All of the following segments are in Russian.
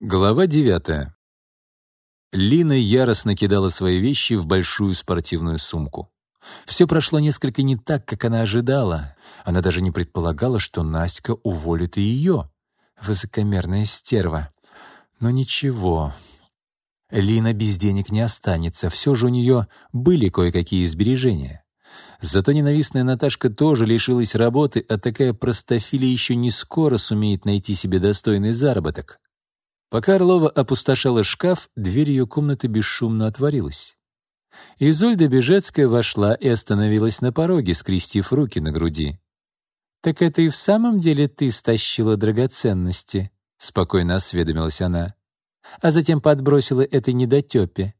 Глава девятая. Лина яростно кидала свои вещи в большую спортивную сумку. Все прошло несколько не так, как она ожидала. Она даже не предполагала, что Настя уволит и ее. Высокомерная стерва. Но ничего. Лина без денег не останется, все же у нее были кое-какие сбережения. Зато ненавистная Наташка тоже лишилась работы, а такая простофиля еще не скоро сумеет найти себе достойный заработок. Пока Орлова опустошала шкаф, дверь ее комнаты бесшумно отворилась. Изольда Бежецкая вошла и остановилась на пороге, скрестив руки на груди. «Так это и в самом деле ты стащила драгоценности?» — спокойно осведомилась она. А затем подбросила этой недотепе.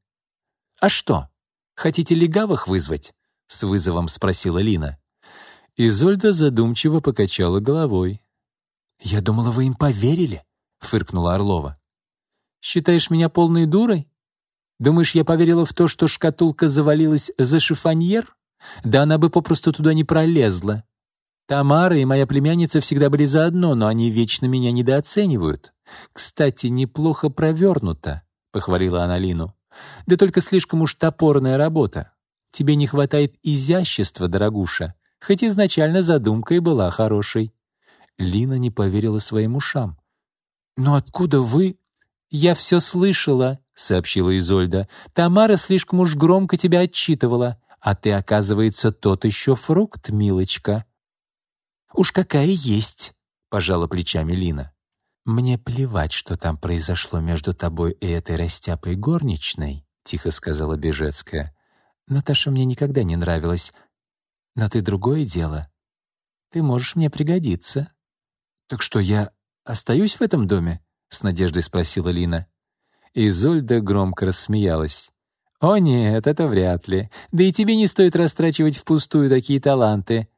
«А что, хотите легавых вызвать?» — с вызовом спросила Лина. Изольда задумчиво покачала головой. «Я думала, вы им поверили», — фыркнула Орлова. «Считаешь меня полной дурой? Думаешь, я поверила в то, что шкатулка завалилась за шифоньер? Да она бы попросту туда не пролезла. Тамара и моя племянница всегда были заодно, но они вечно меня недооценивают. Кстати, неплохо провернуто», — похвалила она Лину. «Да только слишком уж топорная работа. Тебе не хватает изящества, дорогуша, хоть изначально задумка и была хорошей». Лина не поверила своим ушам. «Но откуда вы...» «Я все слышала», — сообщила Изольда. «Тамара слишком уж громко тебя отчитывала, а ты, оказывается, тот еще фрукт, милочка». «Уж какая есть», — пожала плечами Лина. «Мне плевать, что там произошло между тобой и этой растяпой горничной», — тихо сказала Бежецкая. «Наташа мне никогда не нравилась. Но ты другое дело. Ты можешь мне пригодиться». «Так что, я остаюсь в этом доме?» — с надеждой спросила Лина. Изольда громко рассмеялась. «О нет, это вряд ли. Да и тебе не стоит растрачивать впустую такие таланты.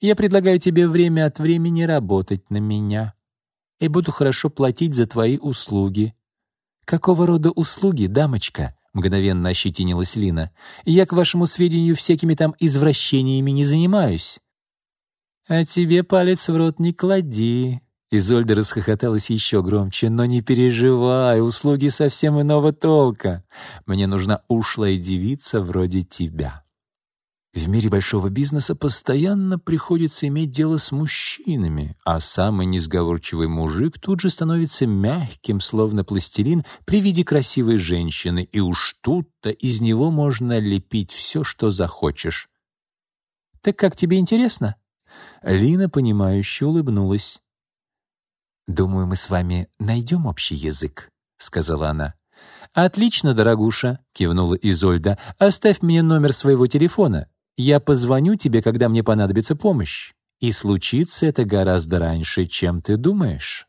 Я предлагаю тебе время от времени работать на меня. И буду хорошо платить за твои услуги». «Какого рода услуги, дамочка?» — мгновенно ощетинилась Лина. «Я, к вашему сведению, всякими там извращениями не занимаюсь». «А тебе палец в рот не клади», Изольда расхохоталась еще громче. «Но не переживай, услуги совсем иного толка. Мне нужна ушлая девица вроде тебя». В мире большого бизнеса постоянно приходится иметь дело с мужчинами, а самый несговорчивый мужик тут же становится мягким, словно пластилин, при виде красивой женщины, и уж тут-то из него можно лепить все, что захочешь. «Так как тебе интересно?» Лина, понимающе улыбнулась. «Думаю, мы с вами найдем общий язык», — сказала она. «Отлично, дорогуша», — кивнула Изольда. «Оставь мне номер своего телефона. Я позвоню тебе, когда мне понадобится помощь. И случится это гораздо раньше, чем ты думаешь».